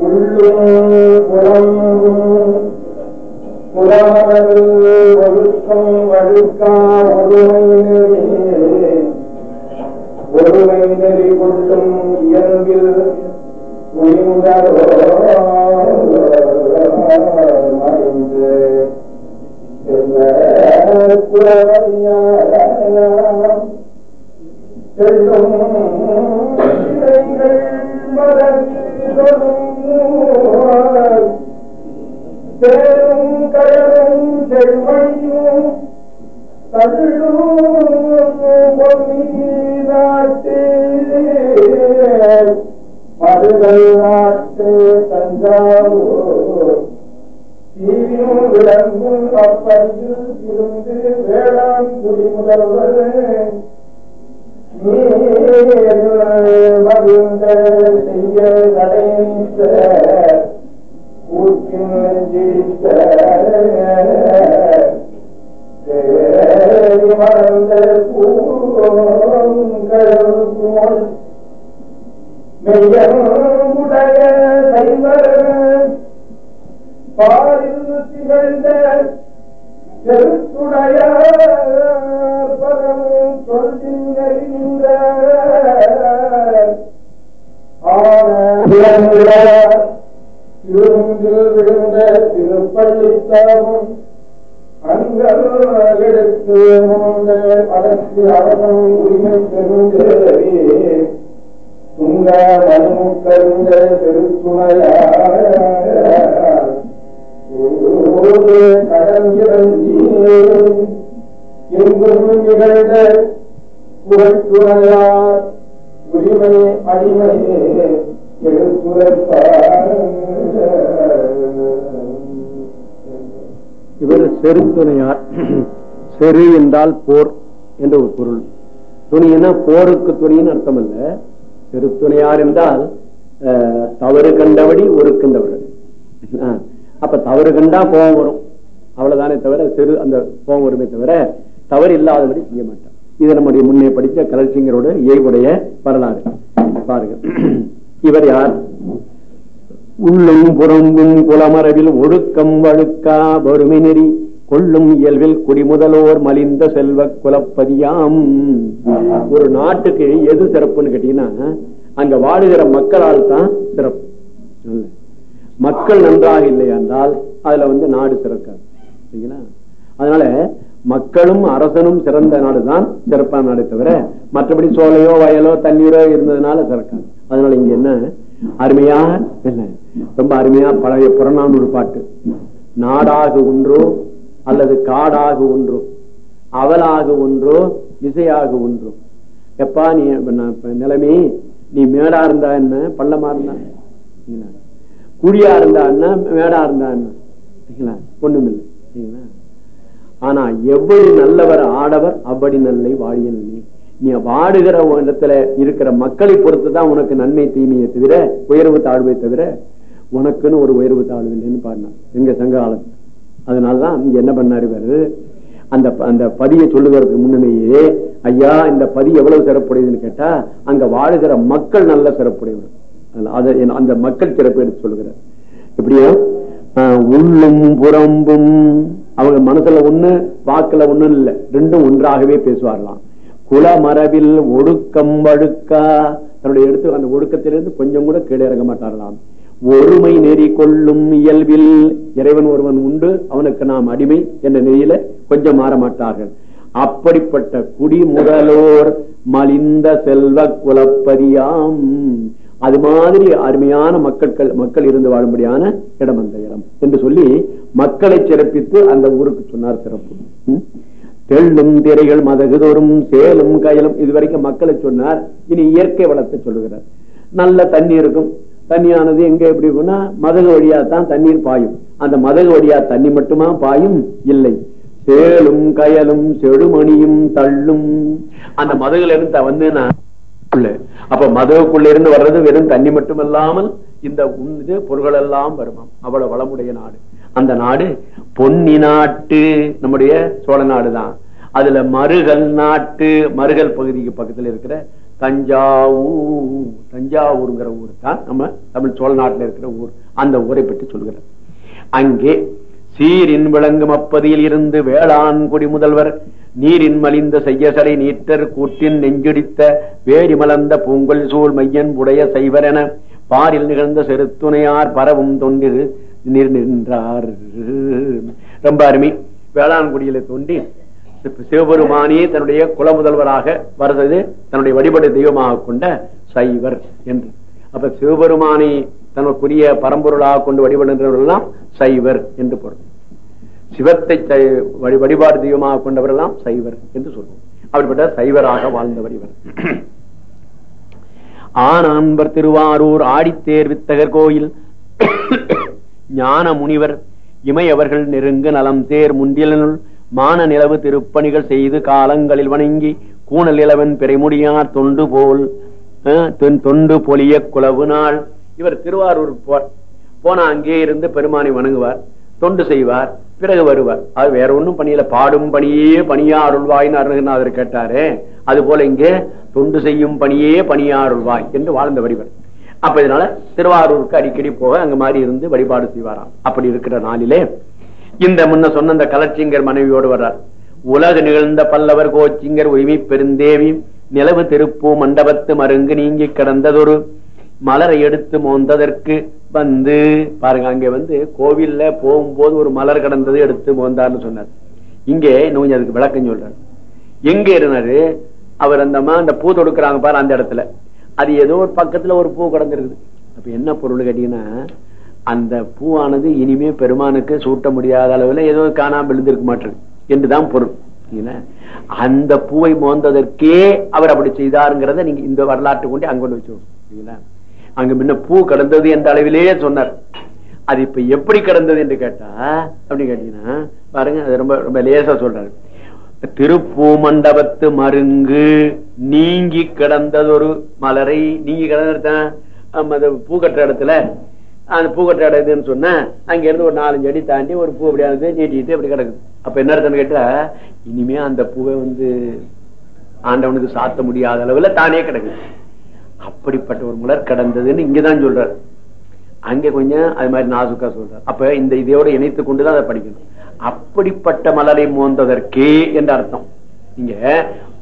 உள்ளும் புறம்பும் புறமரல் ஒழுக்கம் வழுக்கா ஒருமை நெறி ஒருமை நெறி கொள்ளும் இயல்பில் உயிர்ந்தரோ மறைந்து செல்வ குலவையாரம் செல்லும் இலைகள் மலர்ந்தொடும் சேரும் கயலும் செல்வழியும் தள்ளும் மதுரை நாட்டு தஞ்சாவூர் தீவியும் விளங்கும் அப்பையில் இருந்து வேளாண் குடிமுதல்வர் பெருந்தேவி துங்க மனமும் கருந்த திருத்துணையார் கடல் எங்கும் நிகழ்ந்த உரிமை அடிமை இவர் செருத்துணையார் செரு என்றால் போர். என்ற ஒரு பொருள். துணின்னா போருக்கு துணின்னு அர்த்தம் அல்ல பெருத்துணையார் என்றால் தவறு கண்டபடி ஒருக்கின்றவர்கள் ஆ, அப்ப தவறு கண்டா கோபம் வரும். அவ்வளவுதானே தவிர சிறு அந்த கோபம் வருமே தவிர தவறு இல்லாதபடி செய்ய மாட்டார் இது நம்முடைய முன்னே படித்த கலர்சிங்கரோட இயல்புடைய வரலாறு. பாருங்க. இவர் யார்? உள்ளும் புறம்பும் குளமரவில் ஒழுக்கம் வழுக்கா வறுமை நெறி. கொள்ளும் இயல்பில் குடிமுதலோர் மலிந்த செல்வ குலப்பதியாம். ஒரு நாட்டுக்கு எது சிறப்புன்னு கேட்டீங்கன்னா அங்க வாழுகிற மக்களால் தான் சிறப்பு. மக்கள் நன்றாக இல்லை என்றால் அதுல வந்து நாடு சிறக்காது. சரிங்களா? அதனால மக்களும் அரசனும் சிறந்த நாடுதான் சிறப்பான நாடு தவிர மற்றபடி சோலையோ வயலோ தண்ணீரோ இருந்ததுனால சிறக்காது. அதனால இங்க என்ன? அருமையா என்ன? ரொம்ப அருமையா பழைய புறநானூறு பாட்டு. நாடாக ஒன்றோ அல்லது காடாக ஒன்றும் அவலாக ஒன்றோ இசையாக ஒன்றும் எப்பா நீ நிலைமை? நீ மேடா இருந்தா என்ன? பள்ளமா இருந்தா? குழியா இருந்தா என்ன? மேடா இருந்தா என்ன? ஒண்ணுமில்லை. சரிங்களா? ஆனா எவ்வளவு நல்லவர் ஆடவர் அவ்வடி நல்லை வாழிய நன்மை நீ வாடுகிற இடத்துல இருக்கிற மக்களை பொறுத்து தான் உனக்கு நன்மை தீமையை தவிர உயர்வு தாழ்வை தவிர உனக்குன்னு ஒரு உயர்வு தாழ்வு இல்லைன்னு பாருங்க எங்க சங்க காலத்துல அதனாலதான் இங்க என்ன பண்ணாரு இவரு? அந்த அந்த பதியை சொல்லுகிறதுக்கு முன்னமேயே ஐயா இந்த பதி எவ்வளவு சிறப்புடையதுன்னு கேட்டா அங்க வாழுகிற மக்கள் நல்ல சிறப்புடையவர். அதை அந்த மக்கள் சிறப்பு எடுத்து சொல்லுகிறார். எப்படியோ ஆஹ் உள்ளும் புறம்பும் அவங்க மனசுல ஒண்ணு வாக்குல ஒண்ணும் இல்ல. ரெண்டும் ஒன்றாகவே பேசுவார்களாம். குலமரபில் ஒடுக்கம் வழுக்கா தன்னுடைய எடுத்து அந்த ஒடுக்கத்திலிருந்து கொஞ்சம் கூட கீழே இறங்க மாட்டார்களாம். ஒருமை நெறி கொள்ளும் இயல்பில் இறைவன் ஒருவன் உண்டு அவனுக்கு நாம் அடிமை என்ற நெறியில கொஞ்சம் மாற மாட்டார்கள் அப்படிப்பட்ட குடி முதலோர் மலிந்த செல்வ குலப்பதியாம். அது மாதிரி அருமையான மக்கள் மக்கள் இருந்து வாழும்படியான இடம் அந்த இடம் என்று சொல்லி மக்களை சிறப்பித்து அந்த ஊருக்கு சொன்னார் சிறப்பு. தெள்ளும் திரைகள் மதகுதோறும் சேலும் கயலும் இதுவரைக்கும் மக்களை சொன்னார் இனி இயற்கை வளத்தை சொல்லுகிறார். நல்ல தண்ணி இருக்கும் தண்ணியானது எங்க எப்படி இருக்கும்னா மதகு வழியா தான் தண்ணீர் பாயும். அந்த மதக வழியா தண்ணி மட்டுமா பாயும்? இல்லை. சேலும் கயலும் செழுமணியும் தள்ளும். அந்த மதகுல இருந்து வந்து உள்ள. அப்ப மதகுக்குள்ள இருந்து வர்றது வெறும் தண்ணி மட்டுமல்லாமல் இந்த உண்டு பொருள்கள் எல்லாம் வருமாம். அவ்வளவு வளமுடைய நாடு. அந்த நாடு பொன்னி நாட்டு நம்முடைய சோழ நாடு தான் அதுல மருகல் நாட்டு மருகல் பகுதிக்கு பக்கத்துல இருக்கிற தஞ்சாவூர் தஞ்சாவூருங்கிற ஊர் தான் நம்ம தமிழ் சோழ நாட்டில் இருக்கிற ஊர். அந்த ஊரை பற்றி சொல்கிறார். அங்கே சீரின் விளங்கும் அப்பதியில் இருந்து வேளாண்குடி முதல்வர் நீரின் மலிந்த செய்யசலை நீட்டர் கூட்டின் நெஞ்சுடித்த வேரி மலர்ந்த பூங்கொல் சூழ் மையன் உடைய சைவரென பாரில் நிகழ்ந்த செருத்துணையார் பரவும் தொண்டில் நின்றார். ரொம்ப அருமை. வேளாண்குடியில தோண்டி சிவபெருமானே தன்னுடைய குல முதல்வராக வருவது தன்னுடைய வழிபடு தெய்வமாக கொண்ட சைவர் என்று. அப்ப சிவபெருமானை தனக்குரிய பரம்பொருளாக கொண்டு வழிபடுகின்றவர்கள்லாம் சைவர் என்று பொருள். சிவத்தை வழிபாடு தெய்வமாக கொண்டவரெல்லாம் சைவர் என்று சொல்லுவோம் அப்படிப்பட்ட சைவராக வாழ்ந்தவர் இவர். ஆனம்பர் திருவாரூர் ஆடித்தேர் வித்தகர் கோயில். ஞான முனிவர் இமையவர்கள் நெருங்கு நலம் தேர் முன்றிலனுள் மான நிலவு திருப்பணிகள் செய்து காலங்களில் வணங்கி கூணல் இளவன் பிறைமுடியார் தொண்டு போல் தொண்டு பொலிய குலவு நாள். இவர் திருவாரூர் போர் போனா அங்கே இருந்து பெருமானை வணங்குவார் தொண்டு செய்வார் பிறகு வருவார். அது வேற ஒண்ணும் பணியில பாடும் பணியே பணியா அருள்வாய்னு அருணகிரிநாதர் கேட்டாரு அது போல இங்கே தொண்டு செய்யும் பணியே பணியா அருள்வாய் என்று வாழ்ந்த வடிவர். அப்ப இதனால திருவாரூருக்கு அடிக்கடி போக அங்க மாதிரி இருந்து வழிபாடு செய்வாராம். அப்படி இருக்கிற நாளிலே இந்த முன்ன சொன்ன இந்த கலர்ச்சிங்கர் மனைவியோடு வர்றார். உலக நிகழ்ந்த பல்லவர் கோச்சிங்கர் உரிமை பெருந்தேவி நிலவு திருப்பூ மண்டபத்து மருங்கு நீங்கி கிடந்ததொரு மலரை எடுத்து மோந்ததற்கு வந்து பாருங்க அங்க வந்து கோவில்ல போகும்போது ஒரு மலர் கிடந்தது எடுத்து மோந்தார்னு சொன்னார். இங்கே இன்னும் கொஞ்சம் அதுக்கு விளக்கம் சொல்றாரு. எங்க இருந்தாரு? அவர் அந்த அம்மா அந்த பூ தொடுக்கிறாங்க பாரு அந்த இடத்துல. அது ஏதோ ஒரு பக்கத்துல ஒரு பூ கடந்திருக்குது. அப்ப என்ன பொருள் கேட்டீங்கன்னா அந்த பூவானது இனிமே பெருமானுக்கு சூட்ட முடியாத அளவுல ஏதோ காணாம விழுந்திருக்க மாட்டேன் என்றுதான் பொருள். அந்த பூவை மோந்ததற்கே அவர் அப்படி செய்தாருங்கிறத நீங்க இந்த வரலாற்று கொண்டு அங்க கொண்டு வச்சு அங்க முன்ன பூ கடந்தது என்ற அளவிலேயே சொன்னார். அது இப்ப எப்படி கிடந்தது என்று கேட்டா அப்படின்னு கேட்டீங்கன்னா பாருங்க அது ரொம்ப ரொம்ப லேசா சொல்றாரு. திருப்பூ மண்டபத்து மருங்கு நீங்கி கிடந்ததொரு மலரை நீங்கி கிடந்த பூ கட்டுற இடத்துல. அந்த பூ கட்டுற இடம் எதுன்னு சொன்னா அங்க இருந்து ஒரு நாலஞ்சு அடி தாண்டி ஒரு பூ அப்படியானது நீட்டிட்டு அப்படி கிடக்குது. அப்ப என்ன அர்த்தம்னு கேட்டா இனிமே அந்த பூவை வந்து ஆண்டவனுக்கு சாத்த முடியாத அளவுல தானே கிடக்குது. அப்படிப்பட்ட ஒரு மலர் கடந்ததுன்னு இங்கதான் சொல்றாரு. அங்க கொஞ்சம் அது மாதிரி நாசுக்கா சொல்றாரு. அப்ப இந்த இதையோட இணைத்து கொண்டுதான் அதை படிக்கணும். அப்படிப்பட்ட மலரை மோந்ததற்கே என்ற அர்த்தம். இங்க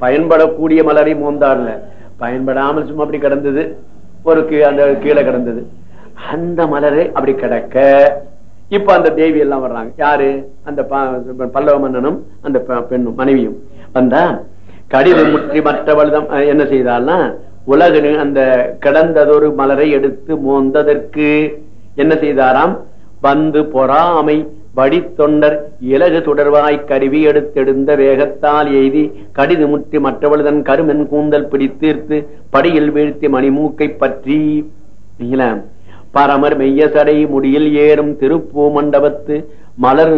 பயன்படக்கூடிய மலரை மோந்தார்ல. பயன்படாமல் சும்மா அப்படி கிடந்தது. ஒரு அந்த கீழே கிடந்தது. அந்த மலரை அப்படி கிடக்க. இப்ப அந்த தேவி எல்லாம் வர்றாங்க. யாரு? அந்த ப- பல்லவ மன்னனும் அந்த பெண்ணும் மனைவியும். வந்தா கடிதம் முற்றி மற்றவள்தான் அஹ், என்ன செய்தால்னா உலகனு அந்த கிடந்ததொரு மலரை எடுத்து மோந்ததற்கு என்ன செய்தாராம்? வந்து பொறாமை வடித்தொண்டர் இலகு தொடர்வாய் கருவி எடுத்தெடுந்த வேகத்தால் எய்தி கடிது முற்றி மற்றவள்தன் கருமென் கூந்தல் பிடித்தீர்த்து படியில் வீழ்த்தி மணிமூக்கை பற்றி. பரமர் மெய்ய சடை முடியில் ஏறும் திருப்பூ மண்டபத்து மலர்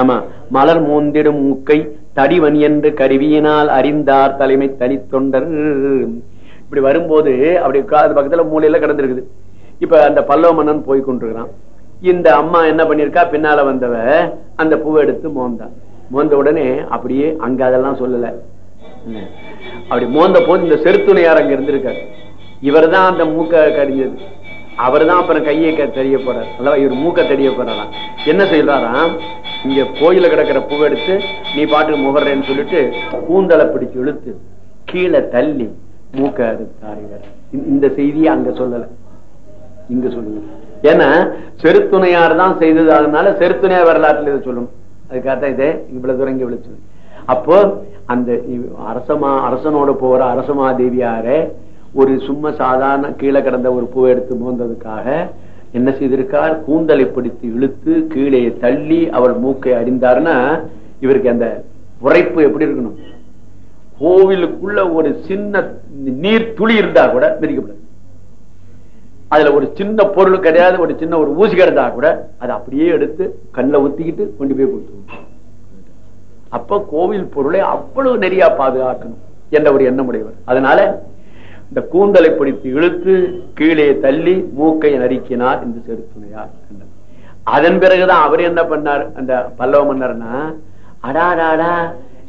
ஆமா மலர் மூந்திடும் மூக்கை தடிவன் என்று கருவியினால் அறிந்தார் தலைமை தனித்தொண்டர். இப்படி வரும்போது அப்படி உட்காந்து பக்கத்துல மூலையில கிடந்திருக்குது. இப்ப அந்த பல்லவ மன்னன் போய் கொண்டிருக்கிறான். இந்த அம்மா என்ன பண்ணிருக்கா? பின்னால வந்தவ அந்த பூவை எடுத்து மோந்தா. மோந்த உடனே அப்படியே அங்க அதெல்லாம் சொல்லல. அப்படி மோந்த போது இந்த செருத்துணையார் அங்க இருந்திருக்காரு. இவர் தான் அந்த மூக்க கடிஞ்சது. அவர் தான் அப்புறம் கையை க- தெரிய போறார் அல்லவா இவர் மூக்க தெரிய போறாராம் என்ன செய்யறாராம் இங்க கோயில கிடக்கிற பூவை எடுத்து நீ பாட்டுக்கு முகர்றேன்னு சொல்லிட்டு கூந்தலை பிடிச்சு இழுத்து கீழே தள்ளி மூக்க அறுத்தார் இவர். இந்த- இந்த செய்தியை அங்க சொல்லல. இங்க சொல்லுங்க. ஏன்னா செருத்துணையார் தான் செய்தது. அதனால செருத்துணையார் வரலாற்றுல இதை சொல்லணும். அதுக்காகத்தான் இதே இவ்வளவு தூரம் இங்க விழிச்சு அப்போ அந்த அரசமா அரசனோட போற அரசமா தேவியாரே ஒரு சும்மா சாதாரண கீழே கிடந்த ஒரு பூவை எடுத்து மோந்ததுக்காக என்ன செய்திருக்கார்? கூந்தலை பிடித்து இழுத்து கீழே தள்ளி அவர் மூக்கை அறிந்தார்னா இவருக்கு அந்த உரைப்பு எப்படி இருக்கணும்? கோவிலுக்குள்ள ஒரு சின்ன நீர் துளி இருந்தா கூட மிதிக்கப்படாது. அதுல ஒரு சின்ன பொருள் கிடையாது ஒரு சின்ன ஒரு ஊசி கிடந்தா கூட அதை அப்படியே எடுத்து கண்ணில் ஊத்திக்கிட்டு கொண்டு போய் கொடுத்துருவோம் அப்ப கோவில் பொருளை அவ்வளவு நெறியா பாதுகாக்கணும் என்ற ஒரு எண்ணம் உடையவர். அதனால இந்த கூந்தலை பிடித்து இழுத்து கீழே தள்ளி மூக்கை நறுக்கினார் என்று செருத்துணையார் அதன் பிறகுதான் அவர் என்ன பண்ணார்? அந்த பல்லவ மன்னர்னா அடாடாடா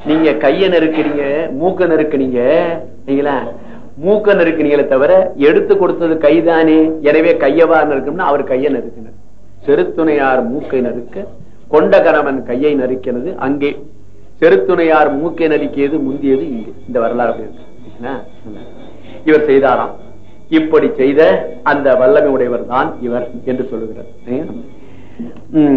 நீங்க கைய நெருக்கிறீங்க மூக்க நெருக்கிறீங்க நீங்களா? மூக்க நெருக்கிறீங்களே தவிர எடுத்து கொடுத்தது கைதானே. எனவே கையவா நெருக்கணும்னா அவர் கையை நெருக்கினர் செருத்துணையார் மூக்கை நறுக்க கொண்ட கணவன் கையை நறுக்கிறது அங்கே. செருத்துணையார் மூக்கை நறுக்கியது முந்தியது இங்கே. இந்த வரலாறு அப்படி இருக்கு. இவர் செய்தாராம். இப்படி செய்த அந்த வல்லமை உடையவர் தான் இவர் என்று சொல்லுகிறார்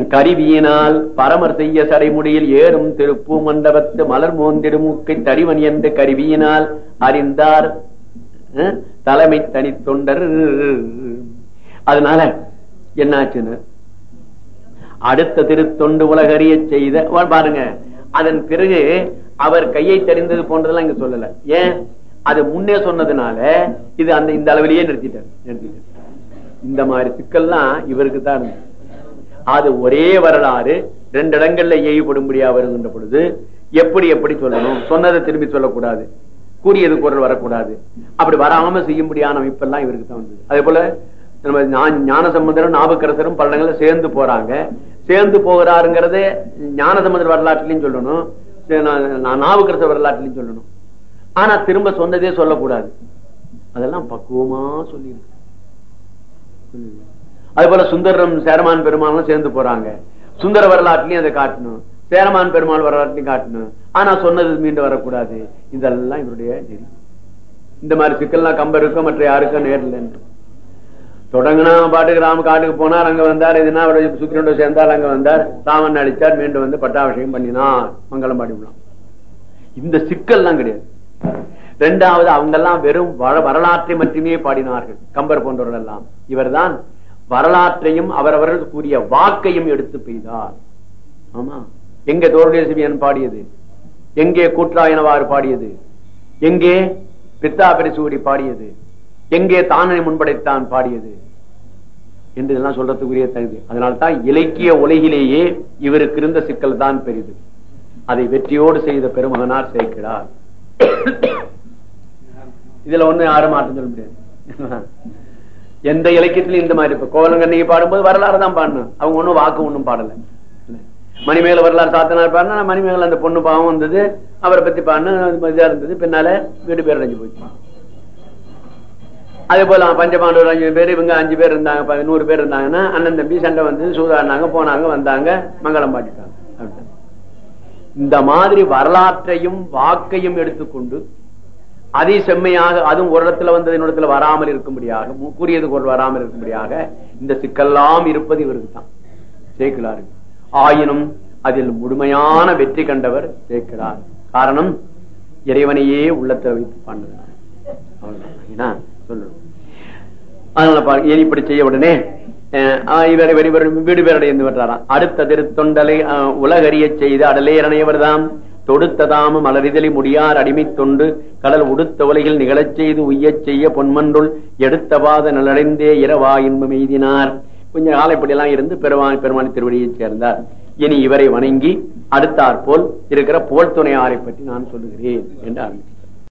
கருவியினால் பரமர் செய்ய சடைமுடியில் ஏறும் திருப்பு மண்டபத்து மலர் மோந்திருமுக்கை மூக்கை தடிவன் என்று கருவியினால் அறிந்தார். தலைமை தனி தொண்டர். அதனால என்னாச்சுன்னு? அடுத்த திருத்தொண்டு உலகறிய செய்த வா- பாருங்க. அதன் பிறகு அவர் கையை தெரிந்தது போன்றதெல்லாம் இங்க சொல்லல. ஏன்? அது முன்னே சொன்னதுனால இது அந்த இந்த அளவிலேயே நிறுத்திட்டார் நிறுத்திட்டார். இந்த மாதிரி சிக்கல்லாம் இவருக்கு தான் அது ஒரே வரலாறு ரெண்டு இடங்கள்ல ஏய்படும்படியா வருகின்ற பொழுது எப்படி எப்படி சொல்லணும் சொன்னதை திரும்பி சொல்லக்கூடாது கூறியது குரல் வரக்கூடாது. அப்படி வராம செய்யும்படியான அமைப்பெல்லாம் இவருக்கு தான் வந்தது. அதே போல நம்ம ஞான சம்பந்தரும் ஞாபகரசரும் பல சேர்ந்து போறாங்க. சேர்ந்து போகிறாருங்கிறத ஞான சம்பந்தர் வரலாற்றிலையும் சொல்லணும் நான் நா- வரலாற்றுலையும் சொல்லணும். ஆனா திரும்ப சொன்னதே சொல்லக்கூடாது. அதெல்லாம் பக்குவமா சொல்லியிருக்கு அது போல சுந்தரம் சேரமான் பெருமானும் சேர்ந்து போறாங்க. சுந்தர வரலாற்றுலயும் அதை காட்டணும். சேரமான் பெருமாள் வரலாற்றையும் காட்டணும். ஆனா சொன்னது மீண்டும் வரக்கூடாது. இதெல்லாம் இவருடைய நெறி இந்த மாதிரி சிக்கல்லாம் கம்பருக்கும் மற்ற யாருக்கும் நேரில் தொடங்கினா பாட்டுக்கு ராம காட்டுக்கு போனார் அங்க வந்தார். இதுனா அவருடைய சுக்கிரனோட சேர்ந்தார் அங்க வந்தார். ராமன் அடிச்சார் மீண்டும் வந்து பட்டாபிஷேகம் பண்ணினார். மங்களம் பாடிவிடலாம் இந்த சிக்கல்லாம் கிடையாது. ரெண்டாவது அவங்க எல்லாம் வெறும் வர- வரலாற்றை மட்டுமே பாடினார்கள். கம்பர் போன்றவர்கள் எல்லாம் இவர்தான் வரலாற்றையும் அவரவர்கள் கூறிய வாக்கையும் எடுத்து பெய்தார். ஆமா. எங்கே தோருடைய பாடியது? எங்கே கூட்டாயினவாறு பாடியது? எங்கே பித்தா பெரிசூடி பாடியது? எங்கே தானனை முன்படைத்தான் பாடியது? என்று இதெல்லாம் சொல்றதுக்குரிய தகுதி. அதனால தான் இலக்கிய உலகிலேயே இவருக்கு இருந்த சிக்கல் தான் பெரிது. அதை வெற்றியோடு செய்த பெருமகனார் சேர்க்கிறார் இதுல ஒண்ணு யாரும் மாற்றம் சொல்ல முடியாது. எந்த இலக்கியத்திலும் இந்த மாதிரி இப்ப கோலங்கண்ணிக்கு பாடும்போது வரலாறு தான் பாடணும். அவங்க ஒண்ணும் வாக்கு ஒண்ணும் பாடல. மணிமேகல வரலாறு சாத்தனார் பாடினா மணிமேகல அந்த பொண்ணு பாவம் வந்தது அவரை பத்தி பாடின இதா இருந்தது. பின்னால வீடு பேர் அடைஞ்சு போச்சு. அதே போல பஞ்சபாண்டவர் அஞ்சு பேர் இவங்க அஞ்சு பேர் இருந்தாங்க நூறு பேர் இருந்தாங்கன்னா அண்ணன் தம்பி சண்டை வந்து சூதாடினாங்க போனாங்க வந்தாங்க மங்களம் பாட்டிட்டாங்க இந்த மாதிரி வரலாற்றையும் வாக்கையும் எடுத்துக்கொண்டு அதை செம்மையாக அதுவும் ஒரு இடத்துல வந்தது இன்னொரு இடத்துல வராமல் இருக்கும்படியாக கூறியது குரல் வராமல் இருக்கும்படியாக இந்த சிக்கல்லாம் இருப்பது இவருக்கு தான். சேர்க்கிறாரு ஆயினும் அதில் முழுமையான வெற்றி கண்டவர் சேர்க்கிறார் காரணம் இறைவனையே உள்ளத்தில் வைத்து பண்ணது அவ்வளவுதான். சொல்லணும். அதனால பாருங்க, ஏன் இப்படி செய்ய உடனே இவர் இவர் இவர் வீடு பேரடைந்து வர்றாராம் அடுத்த திருத்தொண்டலை உலகறிய செய்து அடலேரணையவர்தாம் தொடுத்ததாம மலரிதழி முடியார் அடிமை தொண்டு. கடல் உடுத்த உலகில் நிகழச் செய்து உய்யச் செய்ய பொன்மன்றுள் எடுத்த பாத நலடைந்தே இரவா இன்பம் எய்தினார். கொஞ்ச காலம் இப்படியெல்லாம் இருந்து பெருமான் பெருமான் திருவடியைச் சேர்ந்தார். இனி இவரை வணங்கி அடுத்தாற் போல் இருக்கிற போல் துணையாரை பற்றி நான் சொல்லுகிறேன் என்று ஆரம்பித்தார்